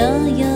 这样